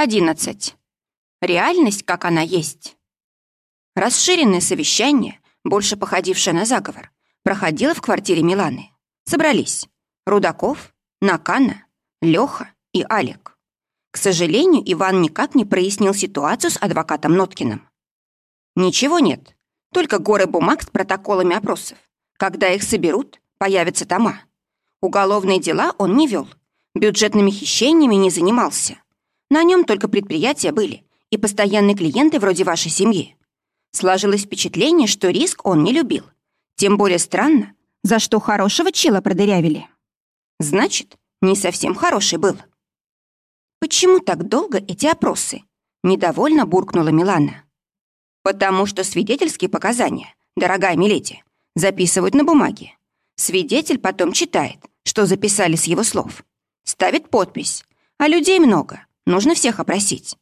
11. Реальность, как она есть. Расширенное совещание, больше походившее на заговор, проходило в квартире Миланы. Собрались Рудаков, Накана, Леха и Алик. К сожалению, Иван никак не прояснил ситуацию с адвокатом Ноткиным. Ничего нет, только горы бумаг с протоколами опросов. Когда их соберут, появятся тома. Уголовные дела он не вел, бюджетными хищениями не занимался. На нем только предприятия были и постоянные клиенты вроде вашей семьи. Сложилось впечатление, что риск он не любил. Тем более странно, за что хорошего чела продырявили. Значит, не совсем хороший был. «Почему так долго эти опросы?» — недовольно буркнула Милана. «Потому что свидетельские показания, дорогая миледи, записывают на бумаге. Свидетель потом читает, что записали с его слов. Ставит подпись, а людей много, Нужно всех опросить.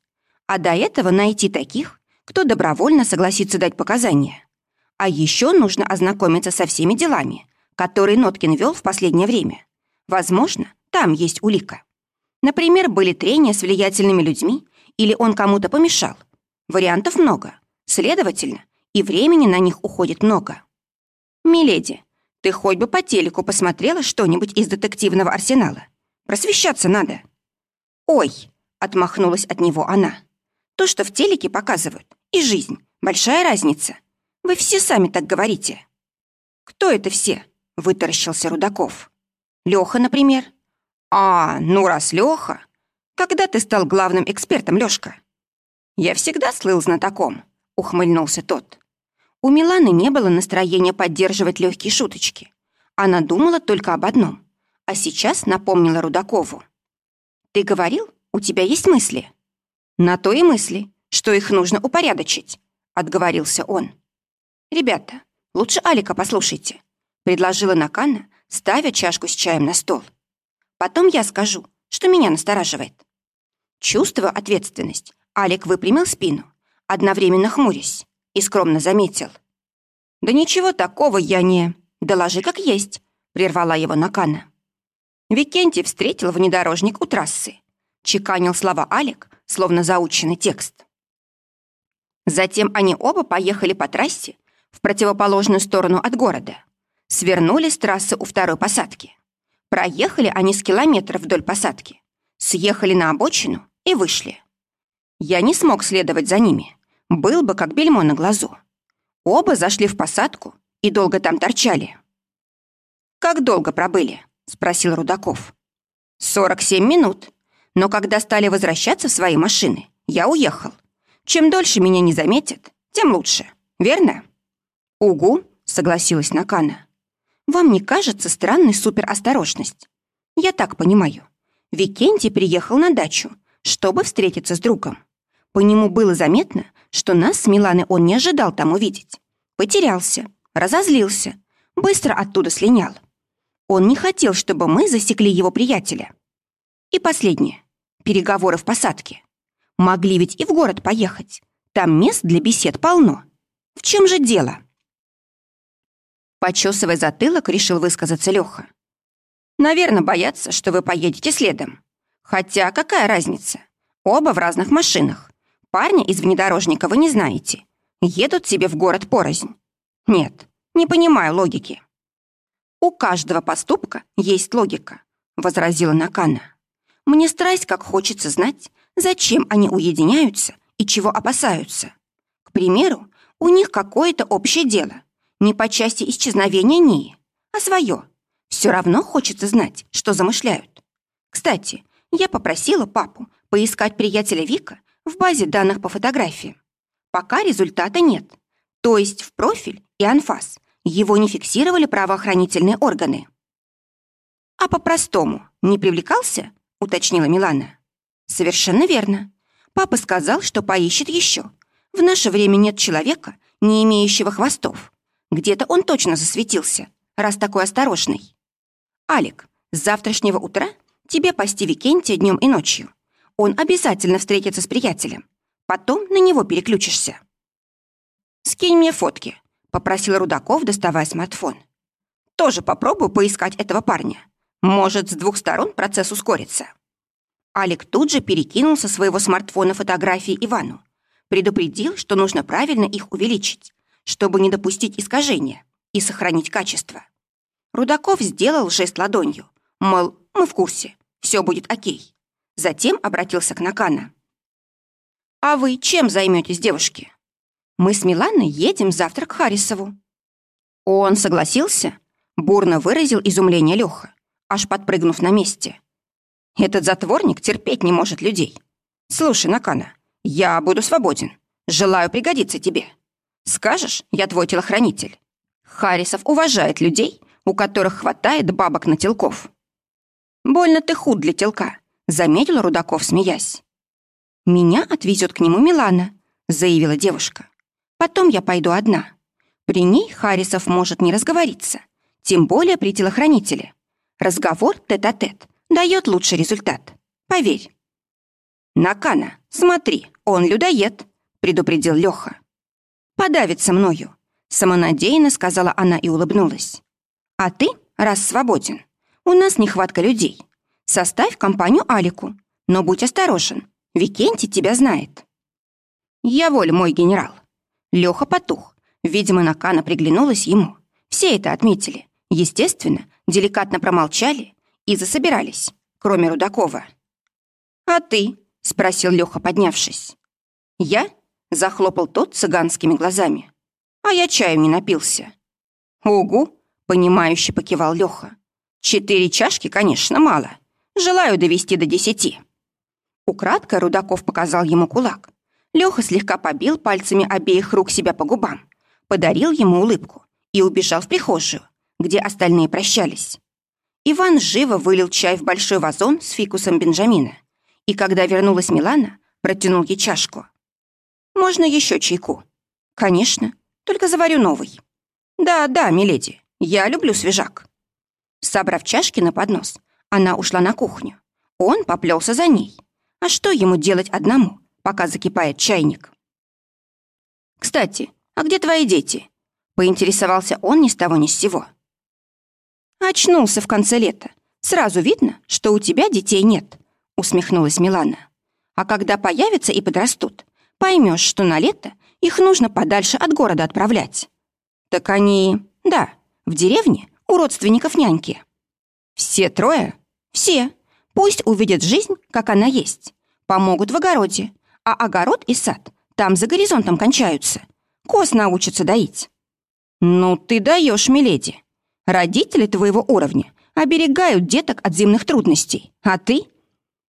А до этого найти таких, кто добровольно согласится дать показания. А еще нужно ознакомиться со всеми делами, которые Ноткин вел в последнее время. Возможно, там есть улика. Например, были трения с влиятельными людьми или он кому-то помешал. Вариантов много. Следовательно, и времени на них уходит много. «Миледи, ты хоть бы по телеку посмотрела что-нибудь из детективного арсенала? Просвещаться надо». «Ой, Отмахнулась от него она. То, что в телеке показывают, и жизнь. Большая разница. Вы все сами так говорите. Кто это все? Вытаращился Рудаков. Леха, например. А, ну раз Леха. Когда ты стал главным экспертом, Лёшка? Я всегда слыл знатоком, ухмыльнулся тот. У Миланы не было настроения поддерживать легкие шуточки. Она думала только об одном, а сейчас напомнила Рудакову. «Ты говорил, у тебя есть мысли?» «На то и мысли, что их нужно упорядочить», — отговорился он. «Ребята, лучше Алика послушайте», — предложила Накана, ставя чашку с чаем на стол. «Потом я скажу, что меня настораживает». Чувствуя ответственность, Алик выпрямил спину, одновременно хмурясь, и скромно заметил. «Да ничего такого я не... Доложи как есть», — прервала его Накана. Викентий встретил внедорожник у трассы чеканил слова Алик, словно заученный текст. Затем они оба поехали по трассе в противоположную сторону от города. Свернули с трассы у второй посадки. Проехали они с километров вдоль посадки. Съехали на обочину и вышли. Я не смог следовать за ними. Был бы как бельмо на глазу. Оба зашли в посадку и долго там торчали. «Как долго пробыли?» — спросил Рудаков. «Сорок семь минут», но когда стали возвращаться в свои машины, я уехал. Чем дольше меня не заметят, тем лучше. Верно? Угу, согласилась Накана. Вам не кажется странной суперосторожность? Я так понимаю. Викентий приехал на дачу, чтобы встретиться с другом. По нему было заметно, что нас с Миланой он не ожидал там увидеть. Потерялся, разозлился, быстро оттуда слинял. Он не хотел, чтобы мы засекли его приятеля. И последнее переговоры в посадке. Могли ведь и в город поехать. Там мест для бесед полно. В чем же дело? Почесывая затылок, решил высказаться Леха. Наверное, боятся, что вы поедете следом. Хотя какая разница? Оба в разных машинах. Парня из внедорожника вы не знаете. Едут себе в город порознь. Нет, не понимаю логики. У каждого поступка есть логика, возразила Накана. Мне страсть как хочется знать, зачем они уединяются и чего опасаются. К примеру, у них какое-то общее дело, не по части исчезновения Нии, а свое. Все равно хочется знать, что замышляют. Кстати, я попросила папу поискать приятеля Вика в базе данных по фотографии. Пока результата нет. То есть в профиль и анфас его не фиксировали правоохранительные органы. А по-простому не привлекался — уточнила Милана. «Совершенно верно. Папа сказал, что поищет еще. В наше время нет человека, не имеющего хвостов. Где-то он точно засветился, раз такой осторожный. Алик, с завтрашнего утра тебе пасти Викентия днем и ночью. Он обязательно встретится с приятелем. Потом на него переключишься». «Скинь мне фотки», — попросил Рудаков, доставая смартфон. «Тоже попробую поискать этого парня. Может, с двух сторон процесс ускорится. Алик тут же перекинул со своего смартфона фотографии Ивану. Предупредил, что нужно правильно их увеличить, чтобы не допустить искажения и сохранить качество. Рудаков сделал жест ладонью, мол, мы в курсе, все будет окей. Затем обратился к Накана. «А вы чем займетесь, девушки?» «Мы с Миланой едем завтра к Харрисову». «Он согласился?» Бурно выразил изумление Леха, аж подпрыгнув на месте. «Этот затворник терпеть не может людей. Слушай, Накана, я буду свободен. Желаю пригодиться тебе. Скажешь, я твой телохранитель. Харрисов уважает людей, у которых хватает бабок на телков». «Больно ты худ для телка», — заметил Рудаков, смеясь. «Меня отвезет к нему Милана», — заявила девушка. «Потом я пойду одна. При ней Харрисов может не разговориться, тем более при телохранителе. Разговор тет-а-тет -тет дает лучший результат. Поверь». «Накана, смотри, он людоед», — предупредил Леха. «Подавится мною», — самонадеянно сказала она и улыбнулась. «А ты, раз свободен, у нас нехватка людей. Составь компанию Алику, но будь осторожен, Викентий тебя знает». «Я воль, мой генерал». Леха потух. Видимо, Накана приглянулась ему. Все это отметили. Естественно, деликатно промолчали и засобирались, кроме Рудакова. «А ты?» — спросил Леха, поднявшись. «Я?» — захлопал тот цыганскими глазами. «А я чаю не напился». «Угу!» — понимающе покивал Леха. Четыре чашки, конечно, мало. Желаю довести до десяти. Украдко Рудаков показал ему кулак. Леха слегка побил пальцами обеих рук себя по губам, подарил ему улыбку и убежал в прихожую, где остальные прощались. Иван живо вылил чай в большой вазон с фикусом Бенджамина, и когда вернулась Милана, протянул ей чашку. «Можно еще чайку?» «Конечно, только заварю новый». «Да, да, миледи, я люблю свежак». Собрав чашки на поднос, она ушла на кухню. Он поплелся за ней. А что ему делать одному, пока закипает чайник? «Кстати, а где твои дети?» Поинтересовался он ни с того ни с сего. «Очнулся в конце лета. Сразу видно, что у тебя детей нет», усмехнулась Милана. «А когда появятся и подрастут, поймешь, что на лето их нужно подальше от города отправлять». «Так они... да, в деревне у родственников няньки. Все трое? Все. Пусть увидят жизнь, как она есть. Помогут в огороде. А огород и сад там за горизонтом кончаются. Коз научатся доить. Ну, ты даешь, миледи. Родители твоего уровня оберегают деток от зимних трудностей. А ты?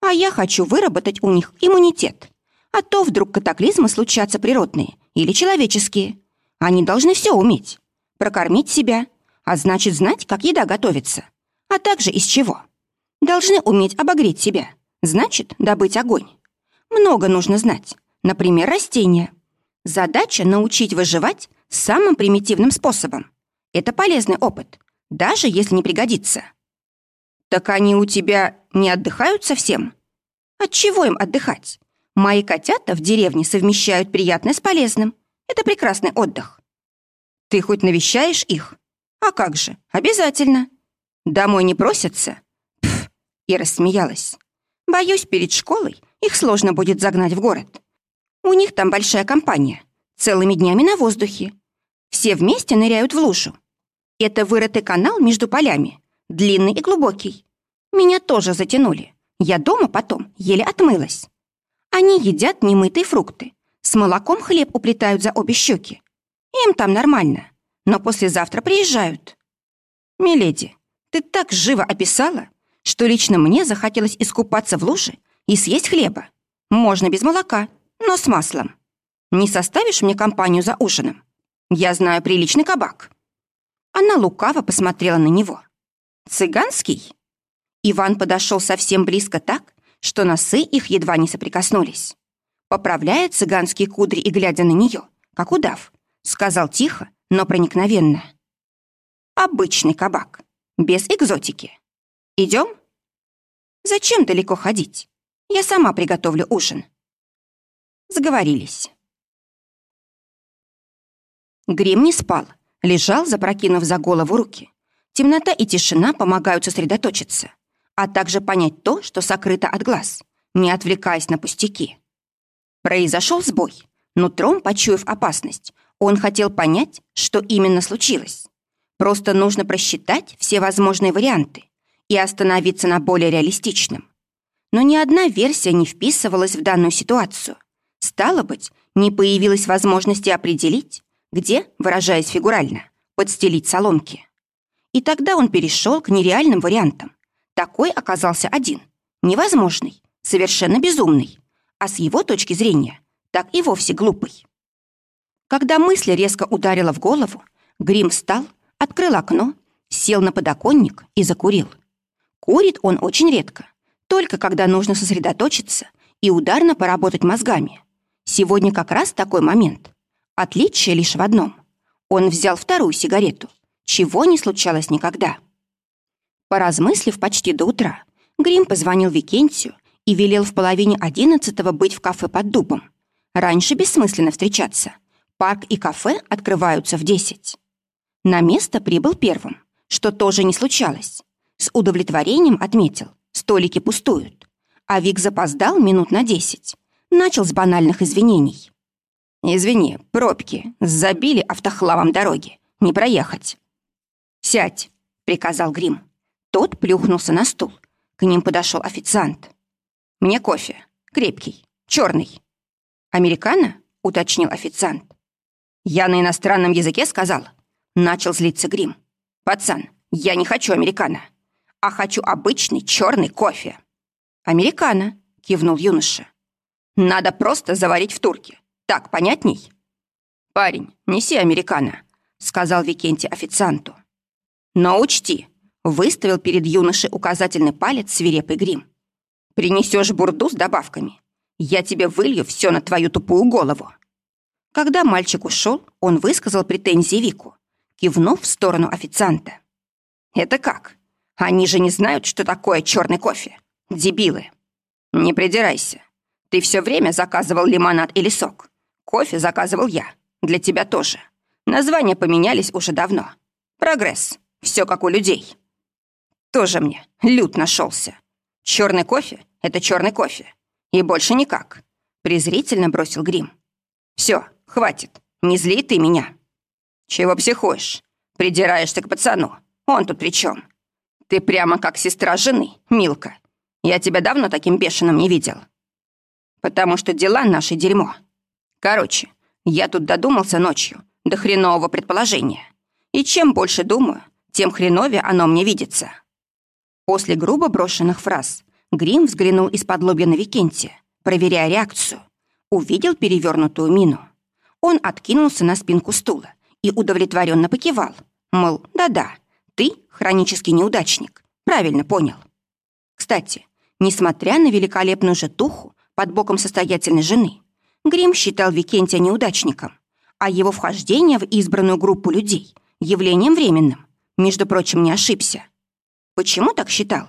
А я хочу выработать у них иммунитет. А то вдруг катаклизмы случатся природные или человеческие. Они должны все уметь. Прокормить себя, а значит знать, как еда готовится, а также из чего. Должны уметь обогреть себя, значит добыть огонь. Много нужно знать, например, растения. Задача научить выживать самым примитивным способом. Это полезный опыт, даже если не пригодится. Так они у тебя не отдыхают совсем? От чего им отдыхать? Мои котята в деревне совмещают приятное с полезным. Это прекрасный отдых. Ты хоть навещаешь их? «А как же, обязательно. Домой не просятся?» Пф, и рассмеялась. «Боюсь, перед школой их сложно будет загнать в город. У них там большая компания, целыми днями на воздухе. Все вместе ныряют в лужу. Это вырытый канал между полями, длинный и глубокий. Меня тоже затянули. Я дома потом еле отмылась. Они едят немытые фрукты, с молоком хлеб уплетают за обе щеки. Им там нормально но послезавтра приезжают. Миледи, ты так живо описала, что лично мне захотелось искупаться в луже и съесть хлеба. Можно без молока, но с маслом. Не составишь мне компанию за ужином? Я знаю приличный кабак». Она лукаво посмотрела на него. «Цыганский?» Иван подошел совсем близко так, что носы их едва не соприкоснулись. Поправляя цыганские кудри и глядя на нее, как удав, сказал тихо, но проникновенно. Обычный кабак, без экзотики. Идем? Зачем далеко ходить? Я сама приготовлю ужин. Заговорились. Грим не спал, лежал, запрокинув за голову руки. Темнота и тишина помогают сосредоточиться, а также понять то, что сокрыто от глаз, не отвлекаясь на пустяки. Произошел сбой. Нутром, почуяв опасность, он хотел понять, что именно случилось. Просто нужно просчитать все возможные варианты и остановиться на более реалистичном. Но ни одна версия не вписывалась в данную ситуацию. Стало быть, не появилась возможности определить, где, выражаясь фигурально, подстелить соломки. И тогда он перешел к нереальным вариантам. Такой оказался один, невозможный, совершенно безумный, а с его точки зрения так и вовсе глупый. Когда мысль резко ударила в голову, Грим встал, открыл окно, сел на подоконник и закурил. Курит он очень редко, только когда нужно сосредоточиться и ударно поработать мозгами. Сегодня как раз такой момент. Отличие лишь в одном. Он взял вторую сигарету, чего не случалось никогда. Поразмыслив почти до утра, Грим позвонил Викентию и велел в половине одиннадцатого быть в кафе под дубом. Раньше бессмысленно встречаться. Парк и кафе открываются в десять. На место прибыл первым, что тоже не случалось. С удовлетворением отметил, столики пустуют. А Вик запоздал минут на десять. Начал с банальных извинений. «Извини, пробки. Забили автохлавом дороги. Не проехать». «Сядь», — приказал Грим. Тот плюхнулся на стул. К ним подошел официант. «Мне кофе. Крепкий. черный. «Американо?» — уточнил официант. «Я на иностранном языке сказал?» Начал злиться Грим. «Пацан, я не хочу американо, а хочу обычный черный кофе». «Американо», — кивнул юноша. «Надо просто заварить в турке. Так понятней?» «Парень, неси американо», — сказал Викентий официанту. «Но учти», — выставил перед юношей указательный палец свирепый грим. «Принесешь бурду с добавками. Я тебе вылью все на твою тупую голову». Когда мальчик ушел, он высказал претензии Вику, кивнув в сторону официанта. «Это как? Они же не знают, что такое черный кофе. Дебилы. Не придирайся. Ты все время заказывал лимонад или сок. Кофе заказывал я. Для тебя тоже. Названия поменялись уже давно. Прогресс. Все как у людей. Тоже мне лют нашелся. Черный кофе — это черный кофе. И больше никак. Презрительно бросил грим. Все, хватит. Не зли ты меня. Чего психуешь? Придираешься к пацану. Он тут при чем? Ты прямо как сестра жены, Милка. Я тебя давно таким бешеным не видел. Потому что дела наши дерьмо. Короче, я тут додумался ночью до хренового предположения. И чем больше думаю, тем хреновее оно мне видится. После грубо брошенных фраз Грим взглянул из-под лобья на Викентия, проверяя реакцию. Увидел перевернутую мину. Он откинулся на спинку стула и удовлетворенно покивал. Мол, да-да, ты хронический неудачник. Правильно понял. Кстати, несмотря на великолепную жетуху под боком состоятельной жены, Грим считал Викентия неудачником, а его вхождение в избранную группу людей — явлением временным. Между прочим, не ошибся. Почему так считал?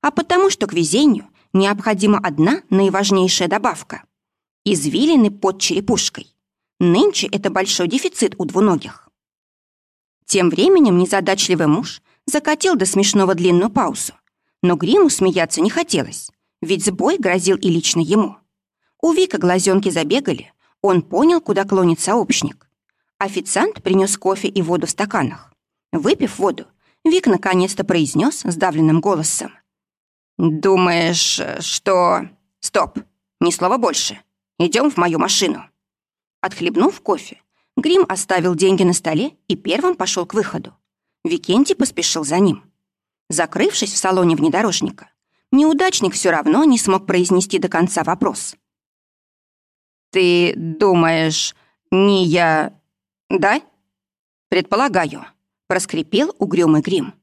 А потому что к везению необходима одна наиважнейшая добавка — извилины под черепушкой. Нынче это большой дефицит у двуногих. Тем временем незадачливый муж закатил до смешного длинную паузу. Но Гриму смеяться не хотелось, ведь сбой грозил и лично ему. У Вика глазенки забегали, он понял, куда клонит сообщник. Официант принес кофе и воду в стаканах. Выпив воду, Вик наконец-то произнес сдавленным голосом. «Думаешь, что...» «Стоп! Ни слова больше. Идем в мою машину». Отхлебнув кофе, Грим оставил деньги на столе и первым пошел к выходу. Викентий поспешил за ним. Закрывшись в салоне внедорожника, неудачник все равно не смог произнести до конца вопрос. «Ты думаешь, не я... да?» «Предполагаю», — проскрипел угрюмый грим.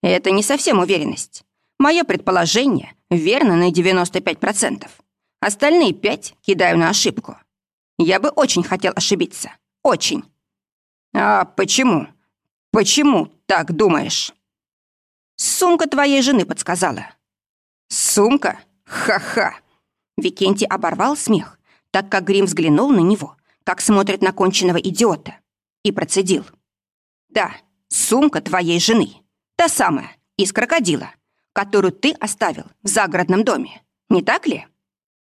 «Это не совсем уверенность. Мое предположение верно на 95%. Остальные пять кидаю на ошибку. Я бы очень хотел ошибиться. Очень. А почему? Почему так думаешь? Сумка твоей жены подсказала. Сумка? Ха-ха. Викентий оборвал смех, так как Грим взглянул на него, как смотрит на конченного идиота, и процедил. Да, сумка твоей жены. Та самая, из крокодила, которую ты оставил в загородном доме. Не так ли?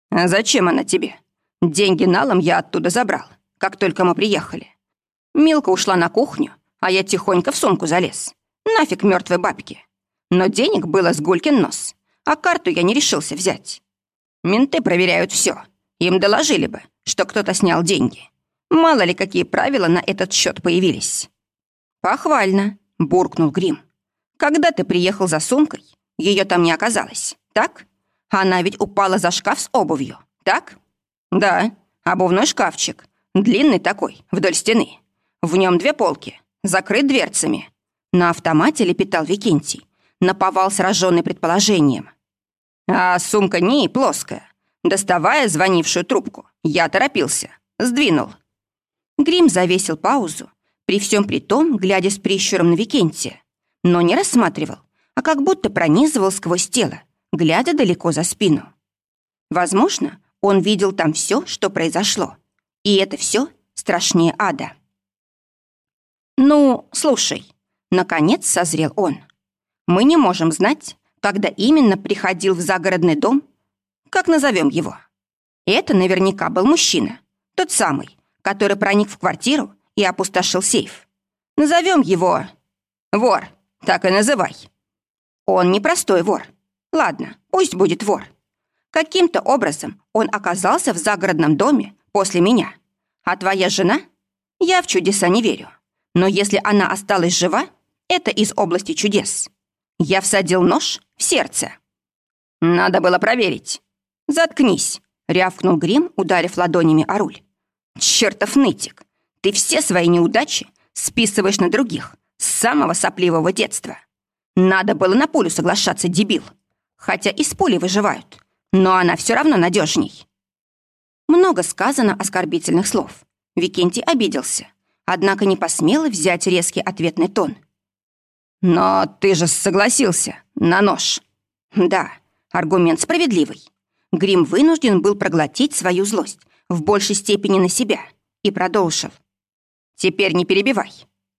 А зачем она тебе? Деньги налом я оттуда забрал, как только мы приехали. Милка ушла на кухню, а я тихонько в сумку залез. Нафиг мертвой бабки. Но денег было с гулькин нос, а карту я не решился взять. Менты проверяют все. Им доложили бы, что кто-то снял деньги. Мало ли, какие правила на этот счет появились. «Похвально», — буркнул Грим. «Когда ты приехал за сумкой, ее там не оказалось, так? Она ведь упала за шкаф с обувью, так? Да, обувной шкафчик, длинный такой, вдоль стены. В нем две полки, закрыт дверцами. На автомате лепетал Викентий, наповал сраженный предположением. А сумка не плоская. Доставая звонившую трубку, я торопился, сдвинул. Грим завесил паузу, при всем при том, глядя с прищуром на Викентия, но не рассматривал, а как будто пронизывал сквозь тело, глядя далеко за спину. Возможно, он видел там все, что произошло, и это все страшнее ада. «Ну, слушай», — наконец созрел он. «Мы не можем знать, когда именно приходил в загородный дом, как назовем его. Это наверняка был мужчина, тот самый, который проник в квартиру и опустошил сейф. Назовем его вор, так и называй. Он не простой вор. Ладно, пусть будет вор. Каким-то образом он оказался в загородном доме после меня. А твоя жена? Я в чудеса не верю. Но если она осталась жива, это из области чудес. Я всадил нож в сердце. Надо было проверить. Заткнись, рявкнул Грим, ударив ладонями о руль. Чертов нытик, ты все свои неудачи списываешь на других с самого сопливого детства. Надо было на пулю соглашаться, дебил. Хотя из пули выживают, но она все равно надежней. Много сказано оскорбительных слов. Викентий обиделся однако не посмела взять резкий ответный тон. «Но ты же согласился на нож». «Да, аргумент справедливый. Грим вынужден был проглотить свою злость в большей степени на себя и продолжил. Теперь не перебивай.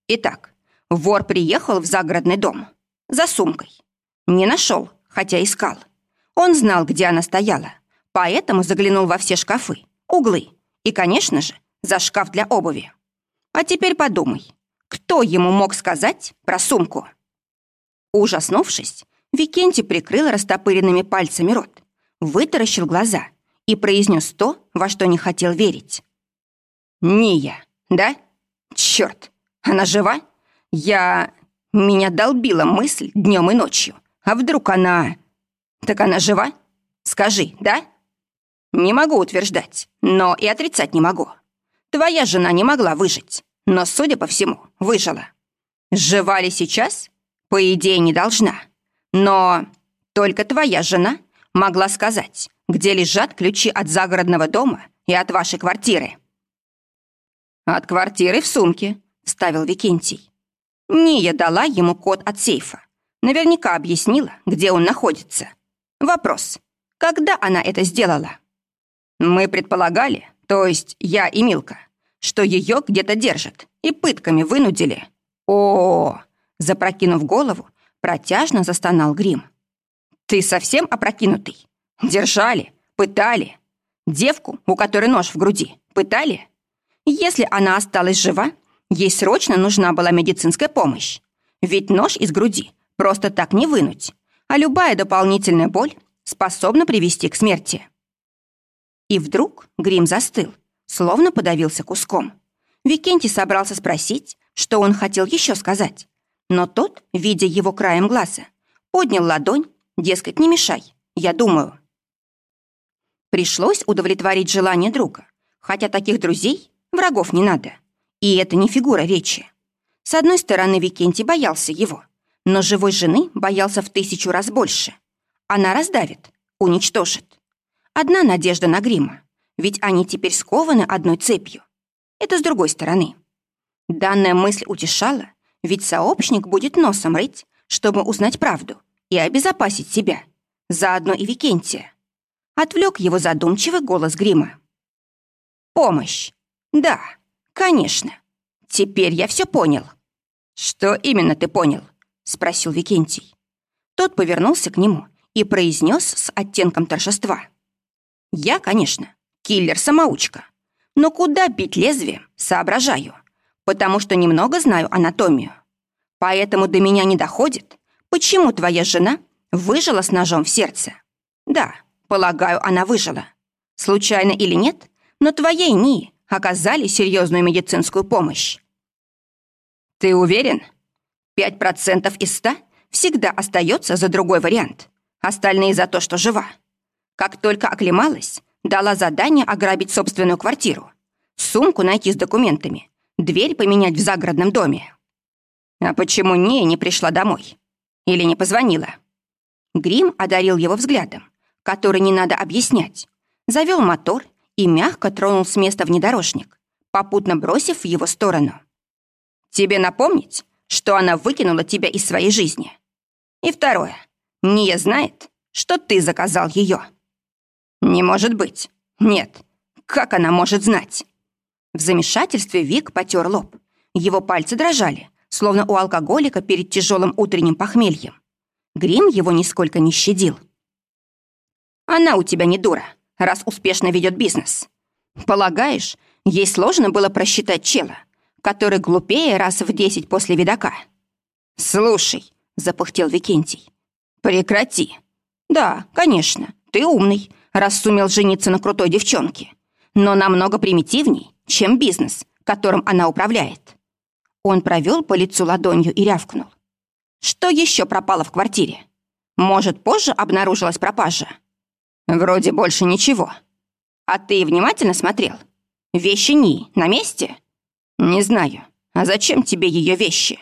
Итак, вор приехал в загородный дом. За сумкой. Не нашел, хотя искал. Он знал, где она стояла, поэтому заглянул во все шкафы, углы и, конечно же, за шкаф для обуви. А теперь подумай, кто ему мог сказать про сумку? Ужаснувшись, Викентий прикрыл растопыренными пальцами рот, вытаращил глаза и произнес то, во что не хотел верить. «Ния, да? Черт, она жива? Я... Меня долбила мысль днем и ночью. А вдруг она... Так она жива? Скажи, да?» «Не могу утверждать, но и отрицать не могу. Твоя жена не могла выжить но, судя по всему, выжила. Жива ли сейчас? По идее, не должна. Но только твоя жена могла сказать, где лежат ключи от загородного дома и от вашей квартиры. «От квартиры в сумке», — вставил Викентий. Ния дала ему код от сейфа. Наверняка объяснила, где он находится. Вопрос. Когда она это сделала? Мы предполагали, то есть я и Милка, что ее где-то держат и пытками вынудили. О, -о, -о запрокинув голову, протяжно застонал Грим. Ты совсем опрокинутый? Держали, пытали. Девку, у которой нож в груди, пытали? Если она осталась жива, ей срочно нужна была медицинская помощь. Ведь нож из груди просто так не вынуть, а любая дополнительная боль способна привести к смерти. И вдруг Грим застыл, словно подавился куском. Викентий собрался спросить, что он хотел еще сказать. Но тот, видя его краем глаза, поднял ладонь, дескать, не мешай, я думаю. Пришлось удовлетворить желание друга, хотя таких друзей врагов не надо. И это не фигура речи. С одной стороны, Викентий боялся его, но живой жены боялся в тысячу раз больше. Она раздавит, уничтожит. Одна надежда на грима ведь они теперь скованы одной цепью. Это с другой стороны. Данная мысль утешала, ведь сообщник будет носом рыть, чтобы узнать правду и обезопасить себя, заодно и Викентия. Отвлек его задумчивый голос Грима. «Помощь. Да, конечно. Теперь я все понял». «Что именно ты понял?» — спросил Викентий. Тот повернулся к нему и произнес с оттенком торжества. Я, конечно, киллер-самоучка. Но куда бить лезвием, соображаю. Потому что немного знаю анатомию. Поэтому до меня не доходит, почему твоя жена выжила с ножом в сердце. Да, полагаю, она выжила. Случайно или нет, но твоей НИИ оказали серьезную медицинскую помощь. Ты уверен? Пять процентов из ста всегда остается за другой вариант. Остальные за то, что жива. Как только оклемалась, дала задание ограбить собственную квартиру, сумку найти с документами, дверь поменять в загородном доме. А почему не не пришла домой? Или не позвонила? Грим одарил его взглядом, который не надо объяснять. Завел мотор и мягко тронул с места внедорожник, попутно бросив в его сторону. «Тебе напомнить, что она выкинула тебя из своей жизни? И второе. Ния знает, что ты заказал ее». «Не может быть. Нет. Как она может знать?» В замешательстве Вик потер лоб. Его пальцы дрожали, словно у алкоголика перед тяжелым утренним похмельем. Грим его нисколько не щадил. «Она у тебя не дура, раз успешно ведет бизнес. Полагаешь, ей сложно было просчитать чела, который глупее раз в десять после видака?» «Слушай», — запыхтел Викентий, — «прекрати». «Да, конечно, ты умный, раз сумел жениться на крутой девчонке, но намного примитивней, чем бизнес, которым она управляет. Он провел по лицу ладонью и рявкнул. Что еще пропало в квартире? Может, позже обнаружилась пропажа? Вроде больше ничего. А ты внимательно смотрел? Вещи Ни на месте? Не знаю. А зачем тебе ее вещи?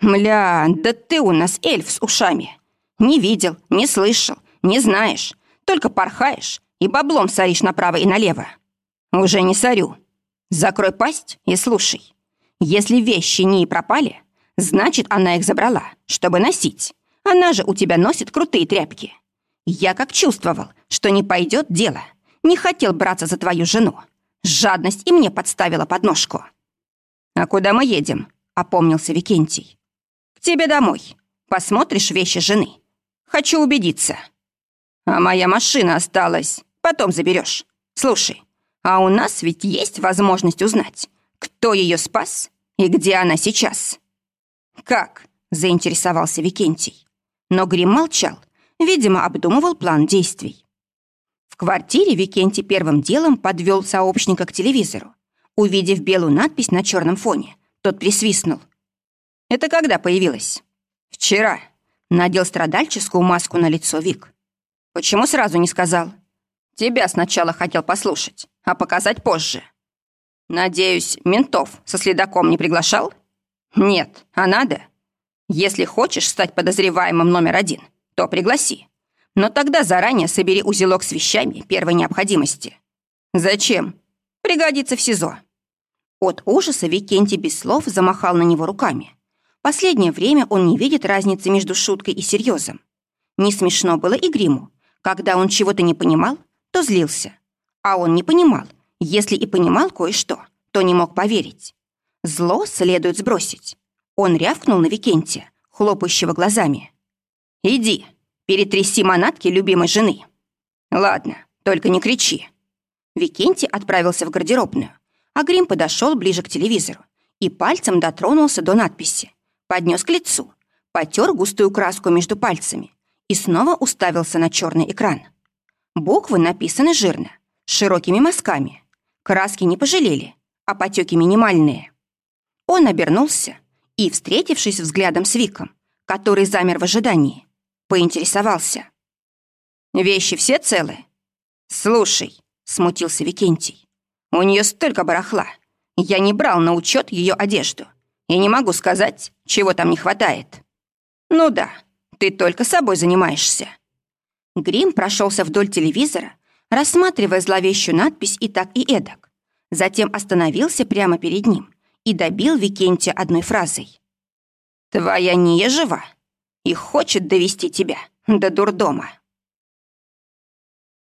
Мля, да ты у нас эльф с ушами. Не видел, не слышал, не знаешь. Только порхаешь и баблом соришь направо и налево. Уже не сорю. Закрой пасть и слушай. Если вещи не пропали, значит, она их забрала, чтобы носить. Она же у тебя носит крутые тряпки. Я как чувствовал, что не пойдет дело. Не хотел браться за твою жену. Жадность и мне подставила подножку. «А куда мы едем?» — опомнился Викентий. «К тебе домой. Посмотришь вещи жены. Хочу убедиться». «А моя машина осталась. Потом заберешь. Слушай, а у нас ведь есть возможность узнать, кто ее спас и где она сейчас. Как? заинтересовался Викентий. Но Грим молчал, видимо, обдумывал план действий. В квартире Викентий первым делом подвел сообщника к телевизору. Увидев белую надпись на черном фоне, тот присвистнул. «Это когда появилось?» «Вчера», — надел страдальческую маску на лицо Вик. «Почему сразу не сказал?» «Тебя сначала хотел послушать, а показать позже. Надеюсь, ментов со следаком не приглашал? Нет, а надо? Если хочешь стать подозреваемым номер один, то пригласи. Но тогда заранее собери узелок с вещами первой необходимости. Зачем? Пригодится в СИЗО. От ужаса Викентий без слов замахал на него руками. Последнее время он не видит разницы между шуткой и серьезом. Не смешно было и Гриму. Когда он чего-то не понимал, то злился. А он не понимал. Если и понимал кое-что, то не мог поверить. Зло следует сбросить. Он рявкнул на Викентия, хлопающего глазами. «Иди, перетряси манатки любимой жены». «Ладно, только не кричи». Викентий отправился в гардеробную, а Грим подошел ближе к телевизору и пальцем дотронулся до надписи, поднес к лицу, потер густую краску между пальцами и снова уставился на черный экран. Буквы написаны жирно, широкими мазками. Краски не пожалели, а потеки минимальные. Он обернулся и, встретившись взглядом с Виком, который замер в ожидании, поинтересовался. «Вещи все целы?» «Слушай», — смутился Викентий, «у нее столько барахла. Я не брал на учет ее одежду и не могу сказать, чего там не хватает». «Ну да, ты только собой занимаешься». Грим прошелся вдоль телевизора, рассматривая зловещую надпись и так и эдак. Затем остановился прямо перед ним и добил Викентия одной фразой. «Твоя не жива и хочет довести тебя до дурдома».